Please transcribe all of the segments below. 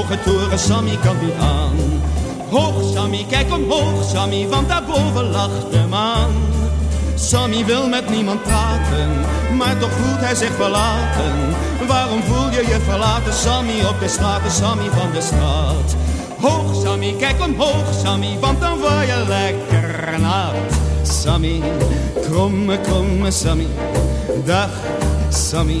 hoge toren, Sammy kan niet aan. Hoog Sammy, kijk omhoog Sammy, want daarboven lacht de maan. Sammy wil met niemand praten, maar toch voelt hij zich verlaten. Waarom voel je je verlaten, Sammy, op de straat, Sammy van de straat? Hoog Sammy, kijk omhoog Sammy, want dan word je lekker nat. Sammy, kromme, kromme Sammy, dag Sammy,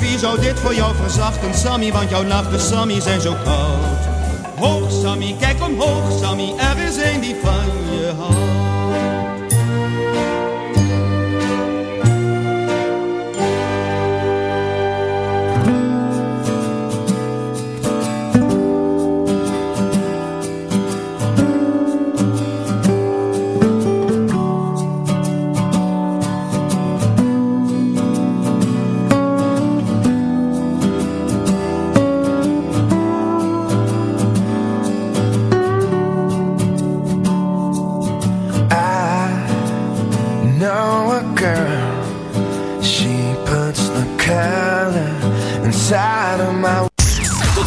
Wie zou dit voor jou verzachten, Sammy, want jouw nachten, Sammy, zijn zo koud. Hoog Sammy, kijk omhoog Sammy, er is een die van je houdt.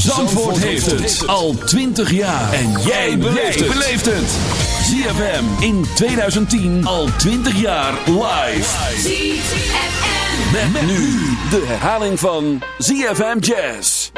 Zandvoort heeft het al 20 jaar. En jij beleeft het. ZFM in 2010 al 20 jaar live. ZFM. Met, met nu de herhaling van ZFM Jazz.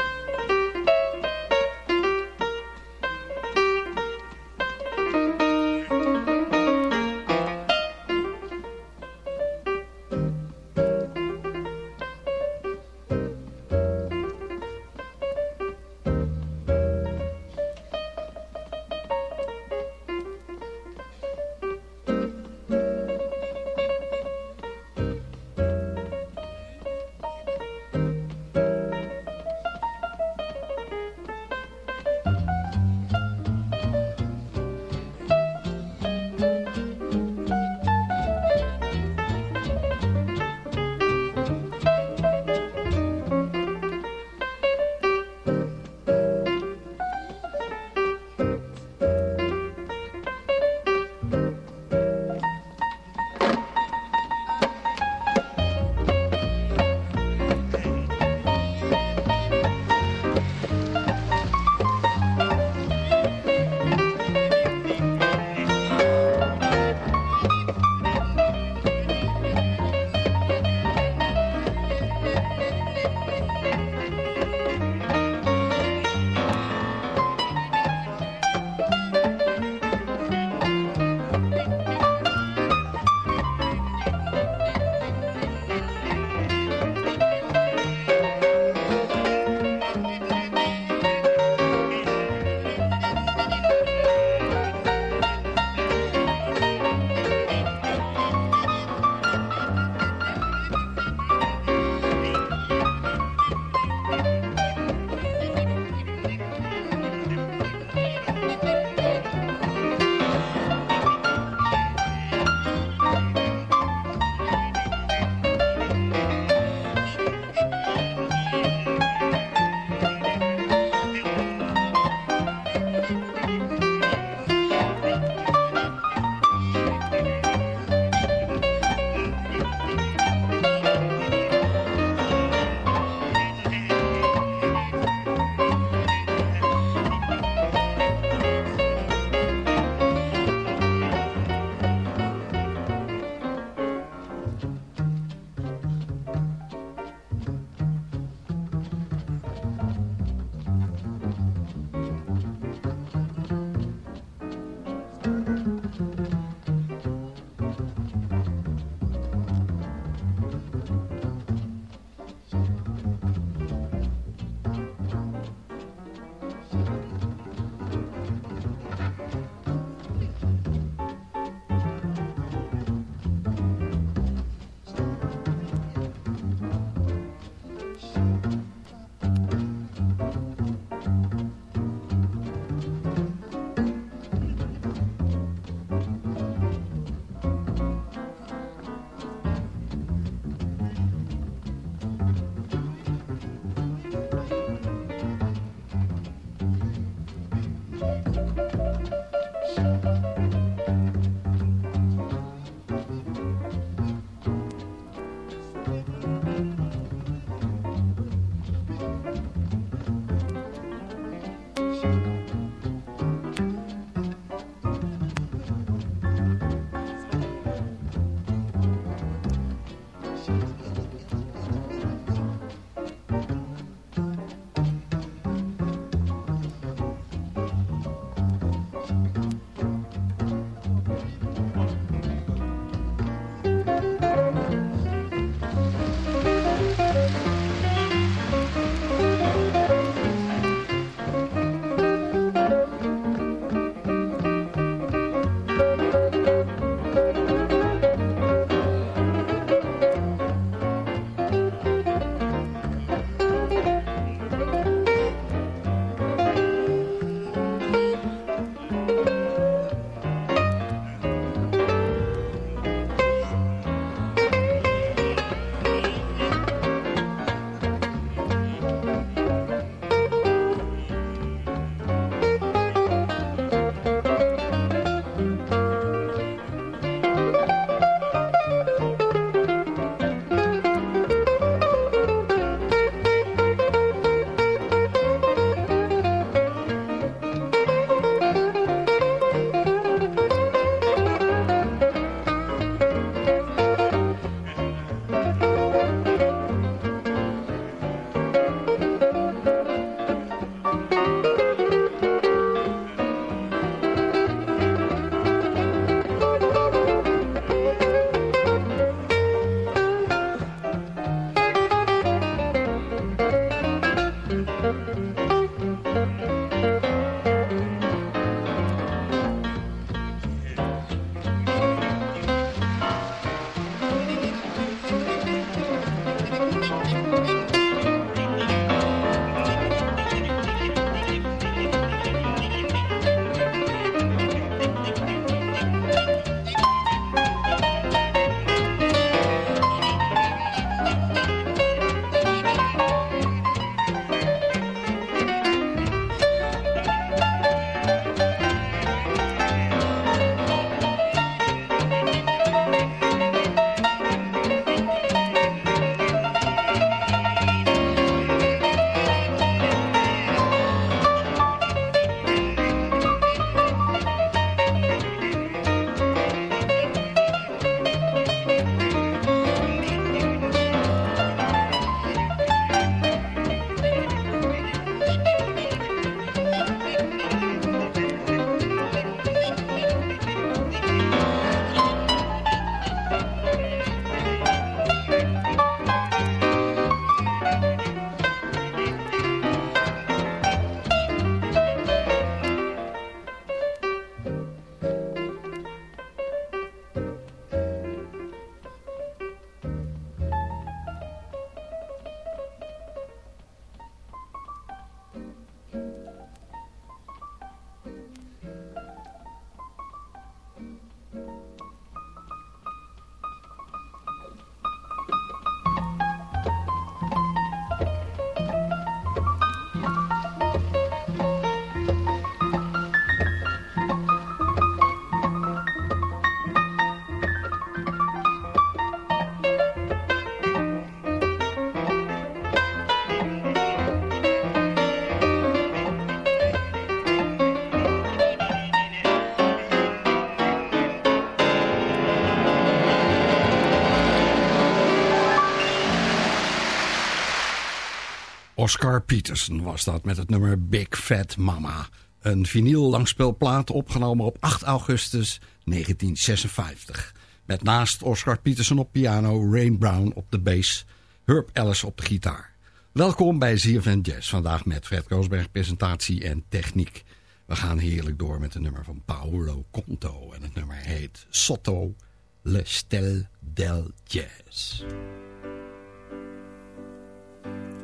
Oscar Peterson was dat met het nummer Big Fat Mama. Een vinyl langspeelplaat opgenomen op 8 augustus 1956. Met naast Oscar Peterson op piano, Rain Brown op de bass, Herb Ellis op de gitaar. Welkom bij ZFN Jazz. Vandaag met Fred Koosberg, presentatie en techniek. We gaan heerlijk door met een nummer van Paolo Conto. En het nummer heet Sotto Le Stel del Jazz.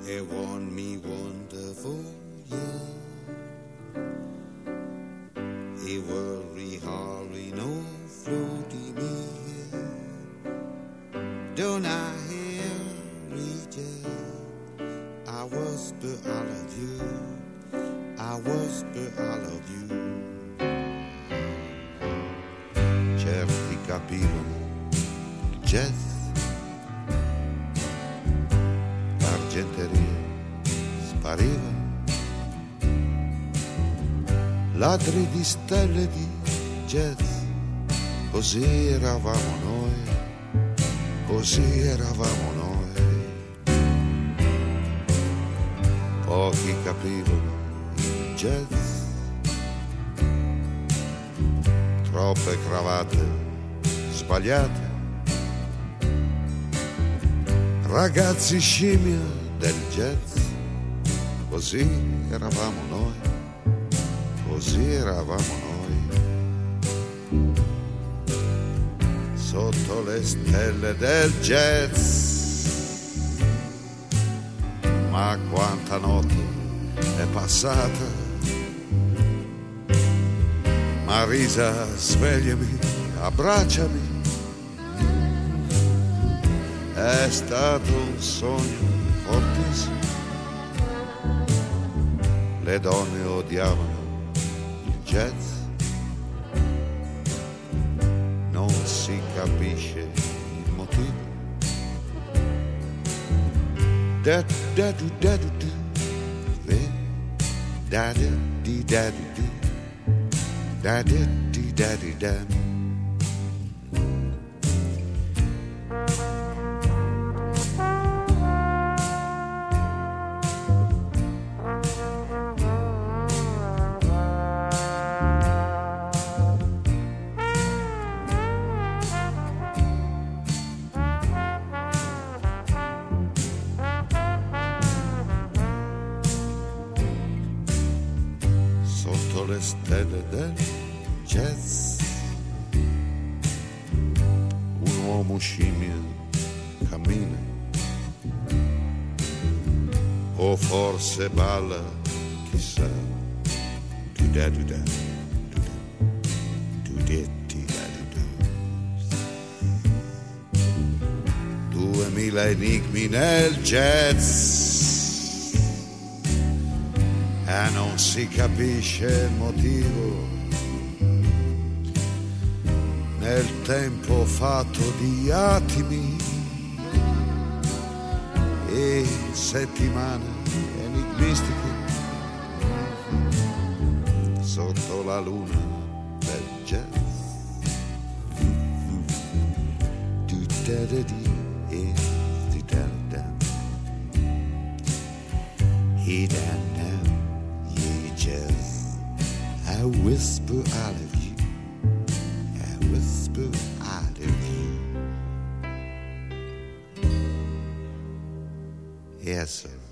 It won me wonderful year. E worry hardly no floaty me Don't I hear reach I whisper I love you. I whisper I love you. Certi capirono jazz spariva, ladri di stelle di jazz, così eravamo noi, così eravamo noi. Pochi capivano il jazz, troppe cravatte sbagliate, ragazzi scimmia del jazz, così eravamo noi, così eravamo noi, sotto le stelle del jazz. Ma quanta notte è passata, Marisa svegliami, abbracciami, è stato un sogno Le donne odiavano il jazz, non si capisce il motivo. Da da du da du du, da da di da da da di da di da. Nel jazz e non si capisce il motivo. Nel tempo fatto di attimi e settimane mistiche sotto la luna del jazz. He don't know you just I whisper out of you. I whisper out of you. Yes sir.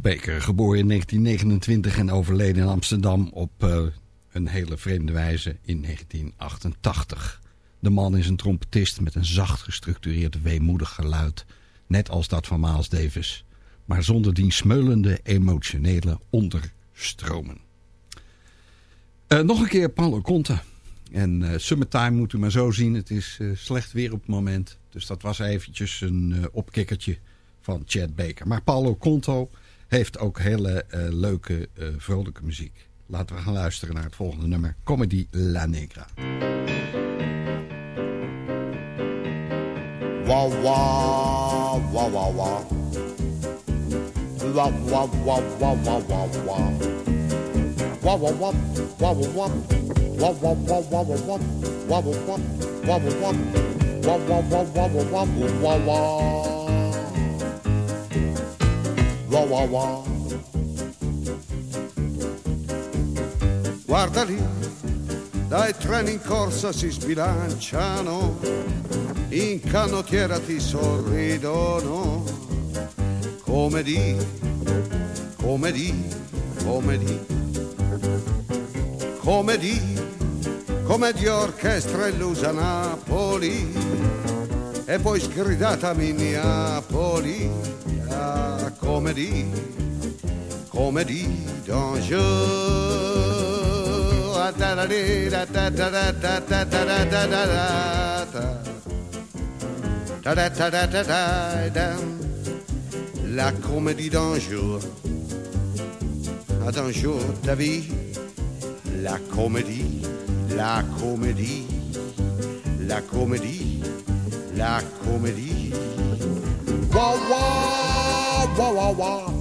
Baker, geboren in 1929 en overleden in Amsterdam op uh, een hele vreemde wijze in 1988. De man is een trompetist met een zacht gestructureerd weemoedig geluid, net als dat van Miles Davis, maar zonder die smeulende emotionele onderstromen. Uh, nog een keer Paolo Conte. En uh, Summertime moet u maar zo zien, het is slecht weer op het moment. Dus dat was eventjes een opkikkertje van Chad Baker. Maar Paolo Conto heeft ook hele leuke, vrolijke muziek. Laten we gaan luisteren naar het volgende nummer. Comedy La Negra. Wa wa wa wa wa. Wa wa wa wa wa wa wa. Wa wa wa wa wa wa. Wa wa wa wa wa wa. Wa wa wa wa wa wa. Wa wa wa wa wa wa wa wa. Wow, wow, wow. Guarda lì, dai treni in corsa si sbilanciano, in canottiera ti sorridono, come di, come di, come di, come di, come di orchestra illusa Napoli, e poi sgridata Minneapoli, ah, come di, come di d'Angers. La comédie d'un jour, d'un jour ta vie, la comédie, la comédie, la comédie, la comédie. wah wah wah.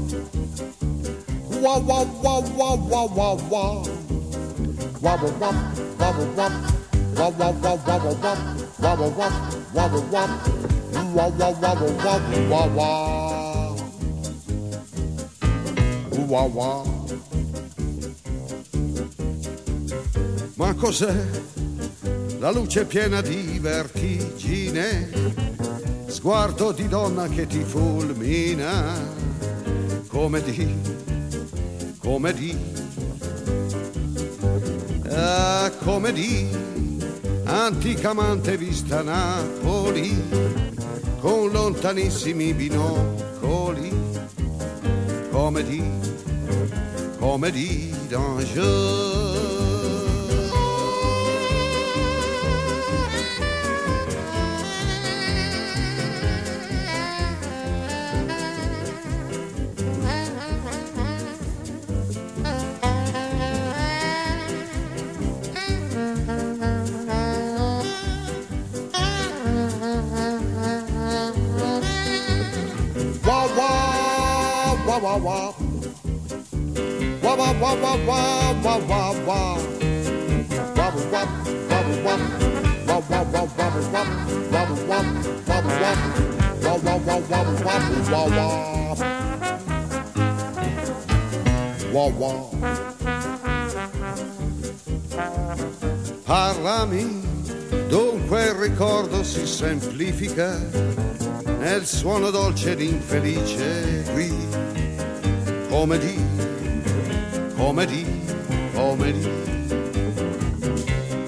Wah wah wah wah wah wah wah. Wah wah wah wah wah wah. Wah wah wah wah wah wah. Wah wah wah wah wah wah. Wah wah wah wah wah wah wah. Wah wah. Ma cos'è la luce piena di vertigine? Sguardo di donna che ti fulmina, come di, come di. Ah, come di anticamente vista Napoli con lontanissimi binocoli. Come di come di d'Angers wah wah. Parlami, dunque il ricordo si semplifica nel suono dolce ed infelice qui comedy, comedy, comedy,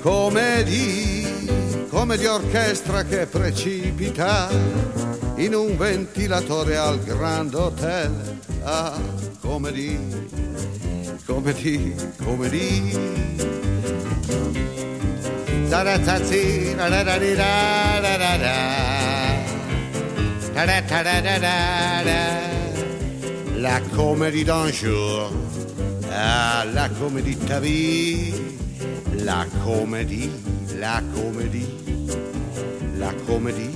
comedy, come di orchestra che precipita in un ventilatore al Grand Hotel. Ah, comedy, comedy, comedy. Da da da da da da da da da da da da da la comédie d'un jour, la comédie de ta vie, la comédie, la comédie, la comédie,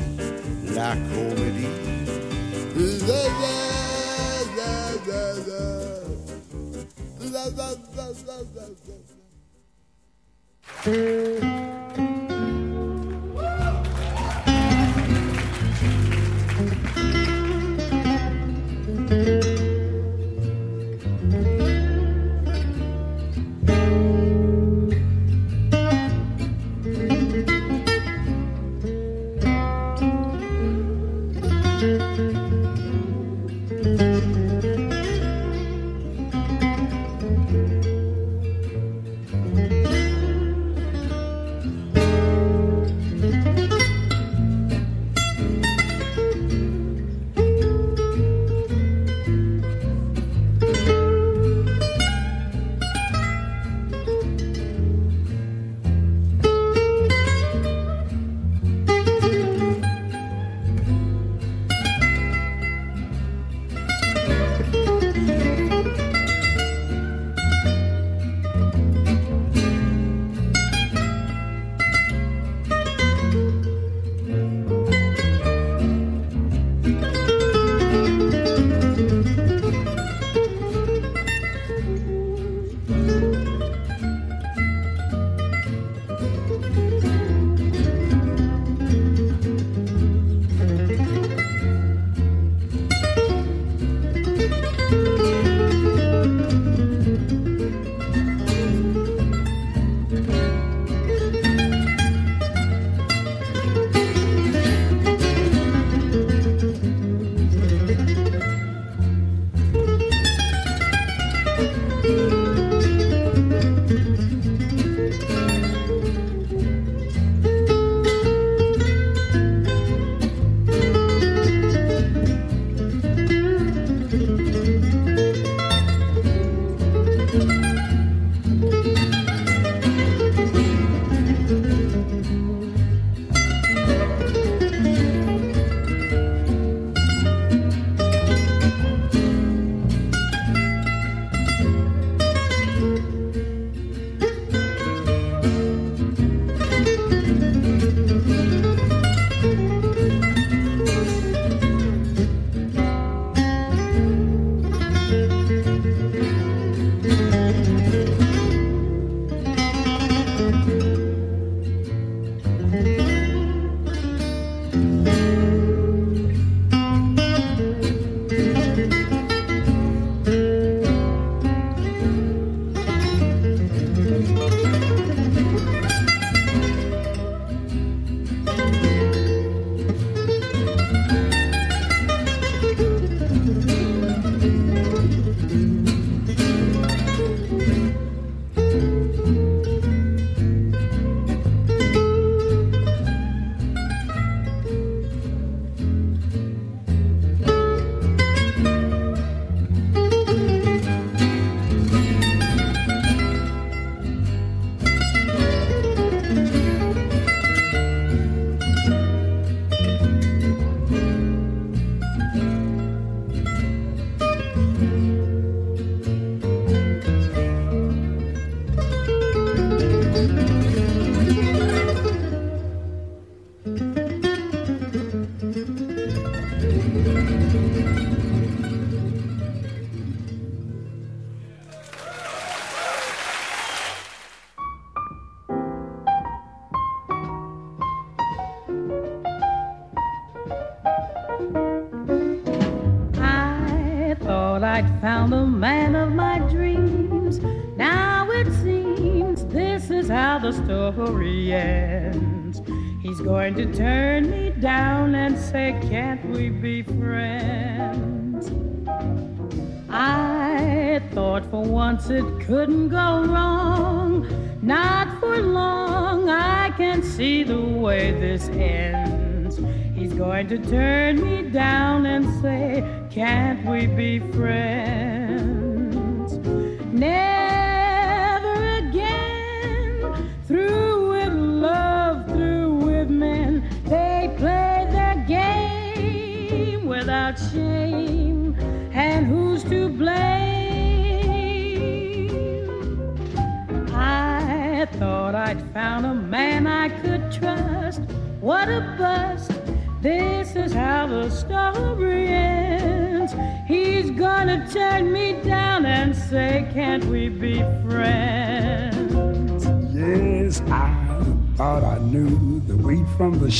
la comédie.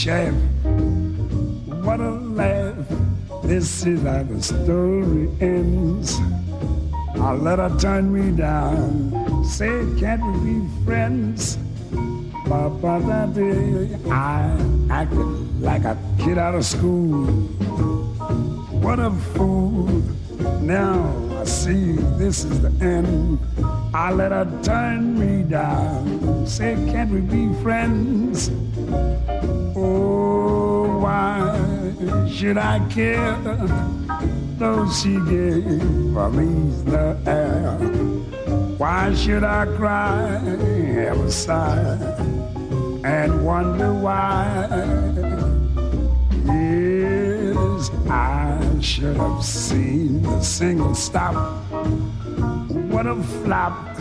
What a laugh! This is how the story ends. I let her turn me down. Say, can't we be friends? Ba-ba da I acted like a kid out of school. What a fool. Now I see this is the end. I let her turn me down. Say, can't we be friends? Should I care? Though she gave me the air. Why should I cry, ever sigh, and wonder why? Yes, I should have seen the single stop. What a flop!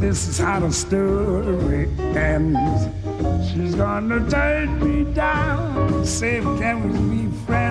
This is how the story ends. She's gonna turn me down. Say, can we be friends?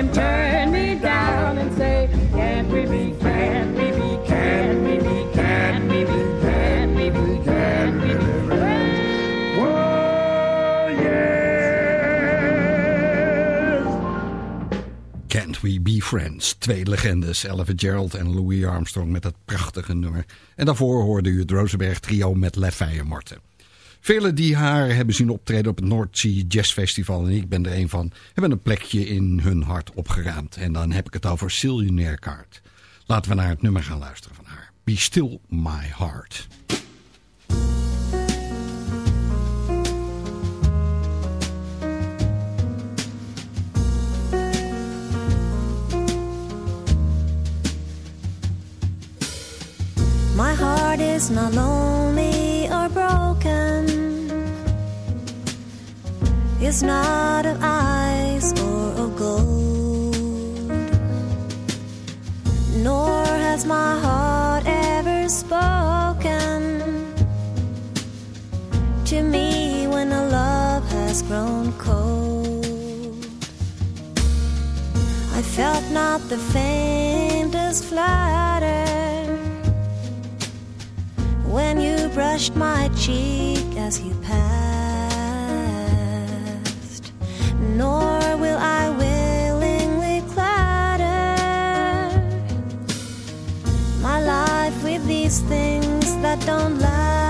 Him turn me down and say, Can't we be, can't we be, can't we be, can't we be, can't we be, can't we be friends? Whoa, yes. Can't We Be Friends? Twee legendes, Ella Gerald en Louis Armstrong met dat prachtige nummer. En daarvoor hoorde u het Rosenberg trio met Leffe Marten. Velen die haar hebben zien optreden op het North Sea Jazz Festival, en ik ben er een van, hebben een plekje in hun hart opgeruimd. En dan heb ik het over Sylvie Kaart. Laten we naar het nummer gaan luisteren van haar. Be Still My Heart. My heart is not lonely or broken. is not of ice or of gold. Nor has my heart ever spoken to me when a love has grown cold. I felt not the faintest flutter when you brushed my cheek as you passed, nor will I willingly clatter my life with these things that don't last.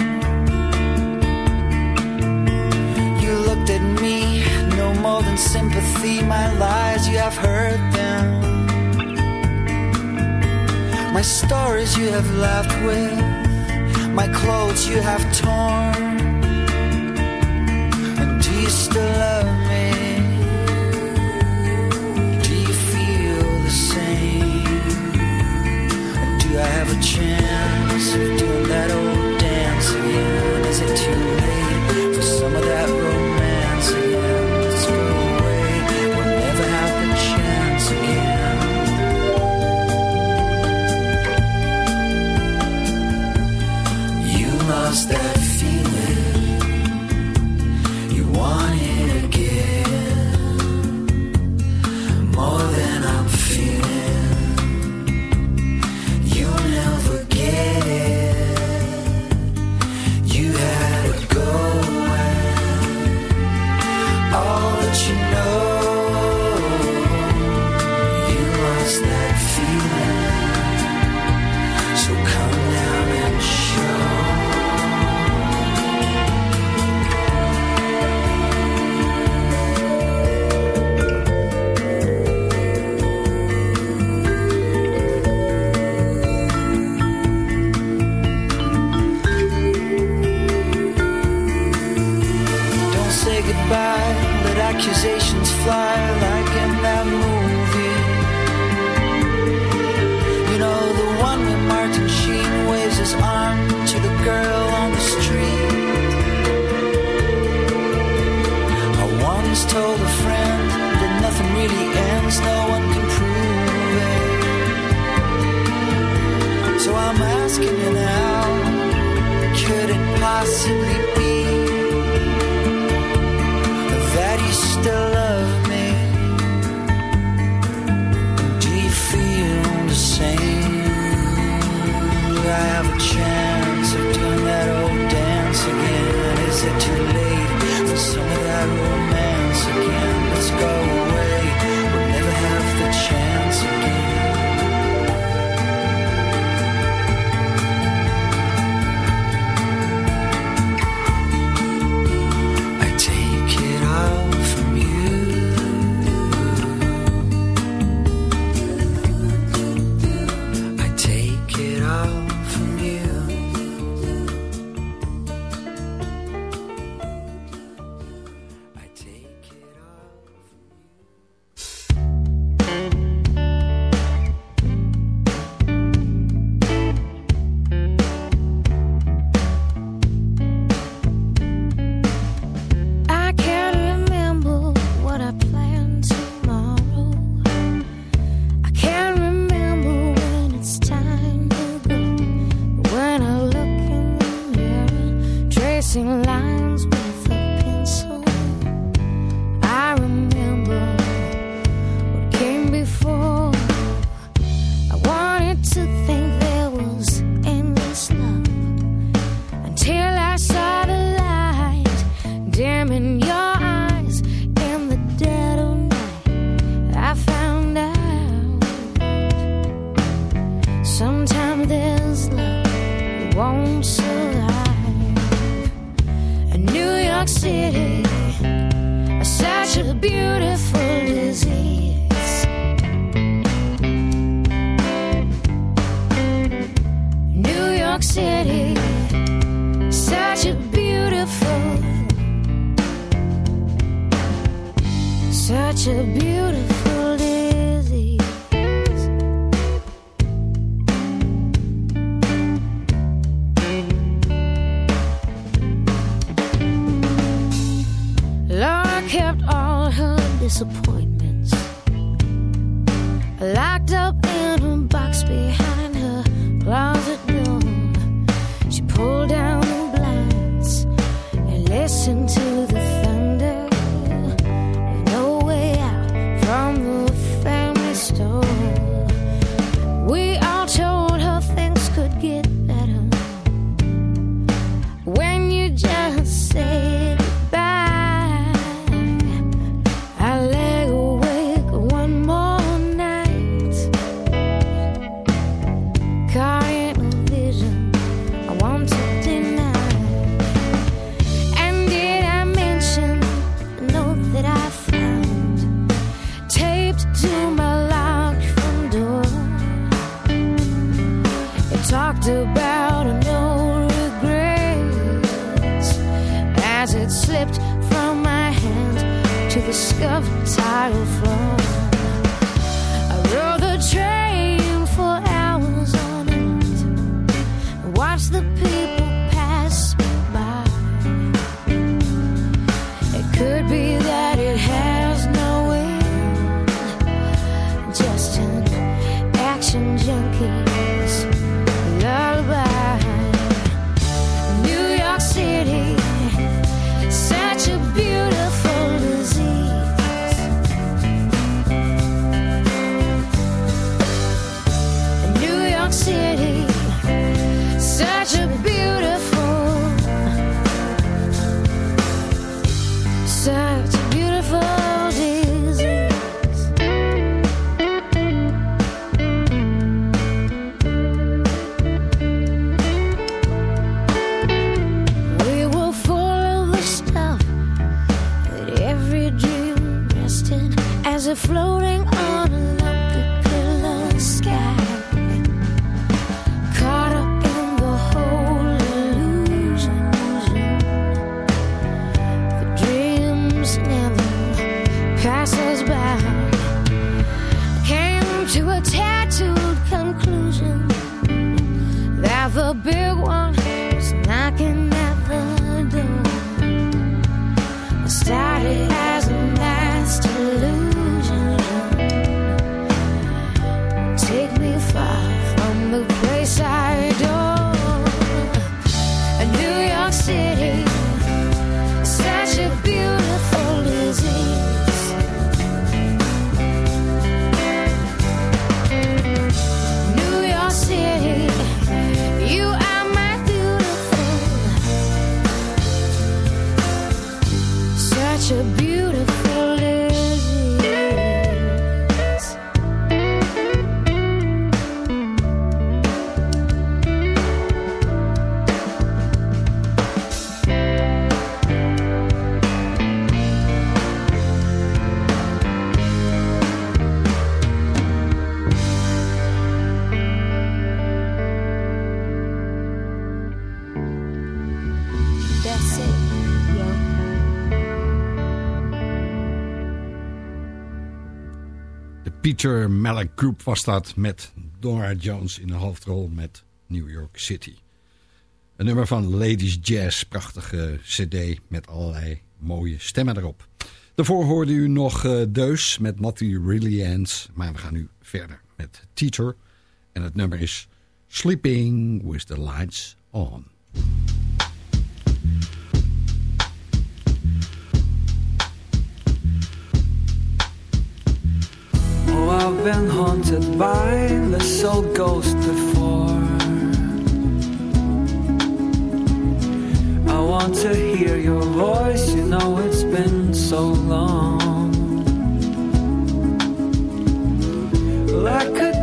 Than sympathy. My lies, you have heard them. My stories you have laughed with, my clothes you have torn. And do you still love me? Do you feel the same? Do I rode the train for hours locked up Peter Malik Group was dat met Dora Jones in de hoofdrol met New York City. Een nummer van Ladies Jazz, prachtige cd met allerlei mooie stemmen erop. Daarvoor hoorde u nog uh, Deus met Natty Rillians, maar we gaan nu verder met Teacher. En het nummer is Sleeping with the Lights On. I've been haunted by this old ghost before. I want to hear your voice, you know it's been so long. Like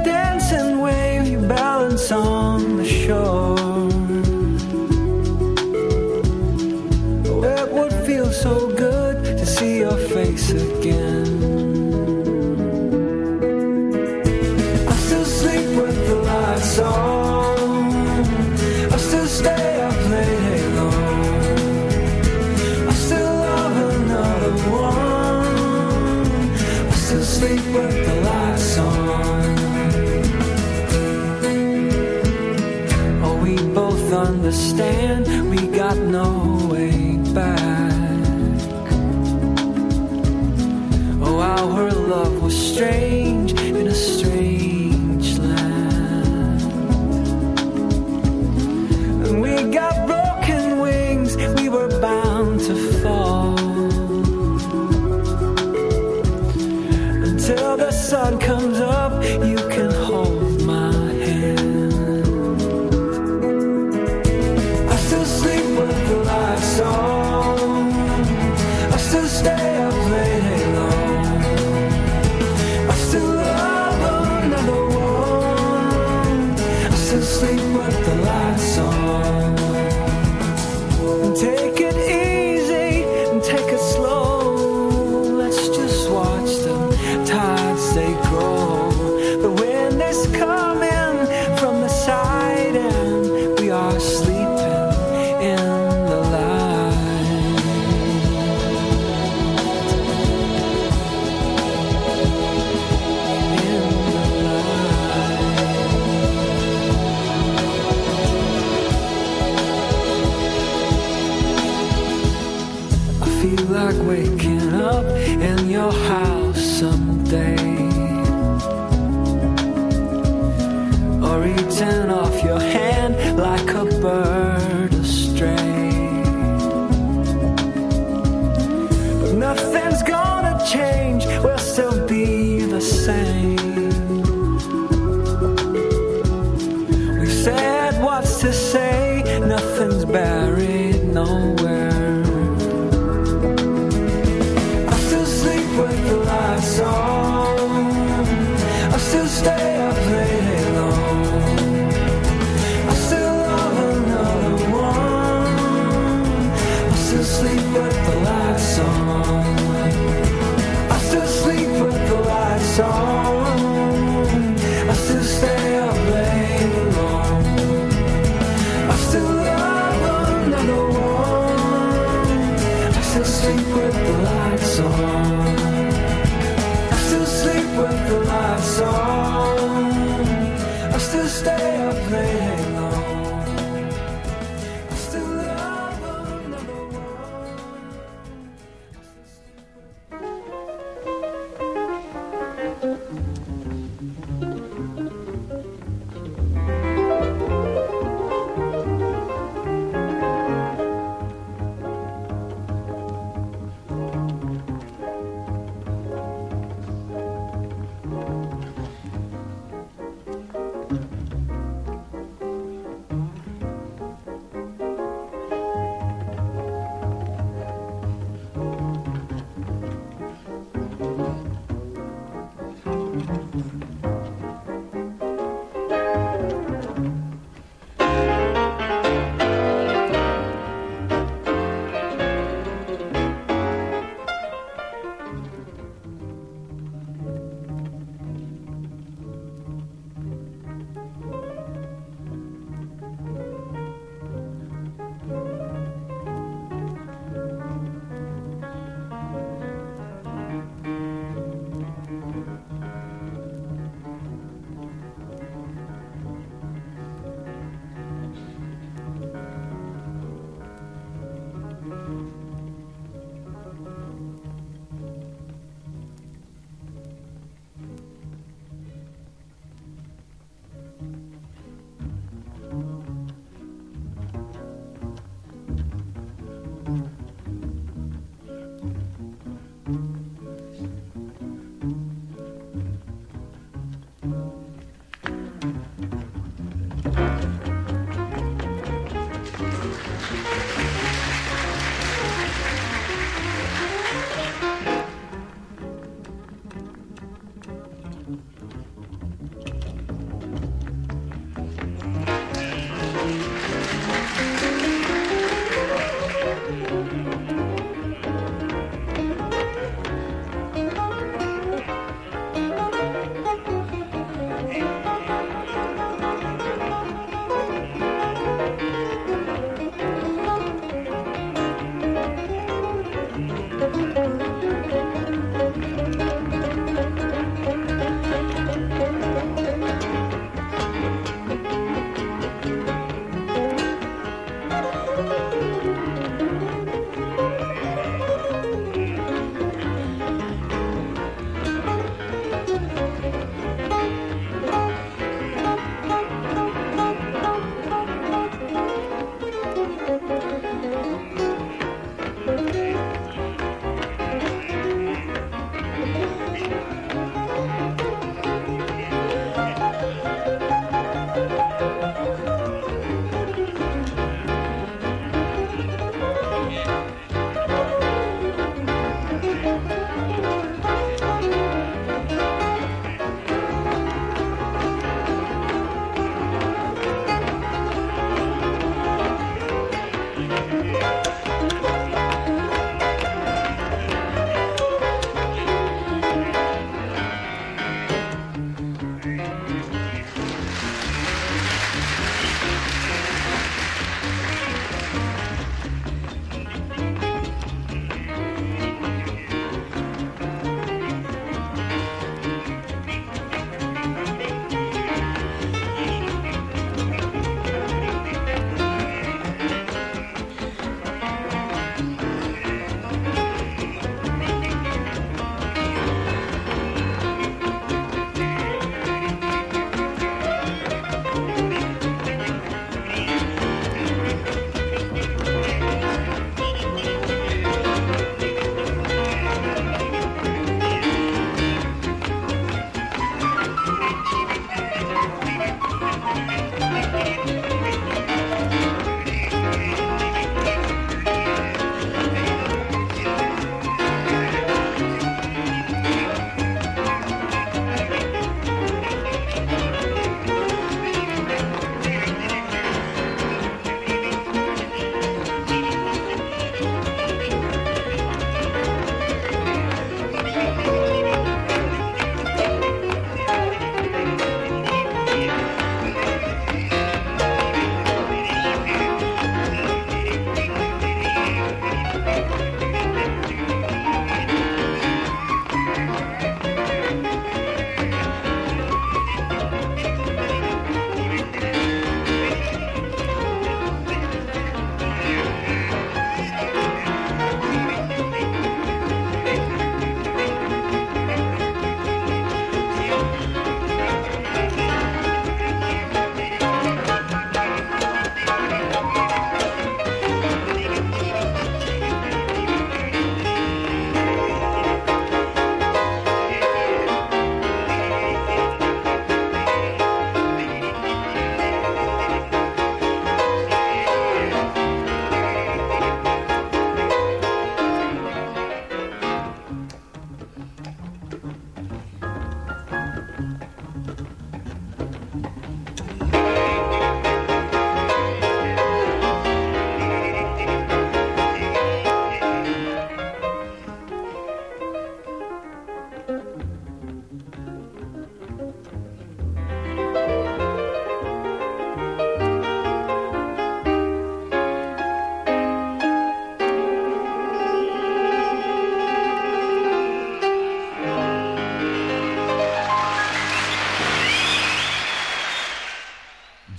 understand we got no way back. Oh, how her love was strange in a strange land. And we got broken wings, we were bound to fall. Until the sun comes up. Take it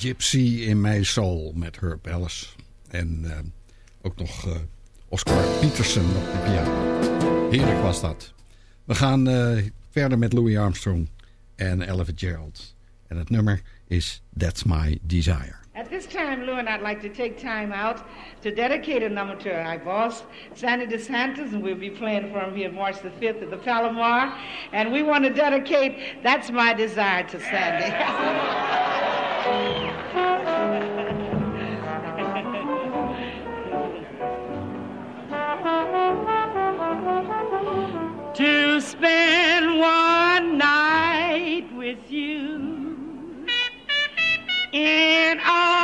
Gypsy in My Soul met Herb Ellis. En uh, ook nog uh, Oscar Peterson op de piano. Heerlijk was dat. We gaan uh, verder met Louis Armstrong en Ella Gerald. En het nummer is That's My Desire. At this time, Lou and I'd like to take time out to dedicate a number to our boss, Sandy DeSantis, and we'll be playing for him here March the 5th at the Palomar. And we want to dedicate That's My Desire to Sandy. to spend one night with you in our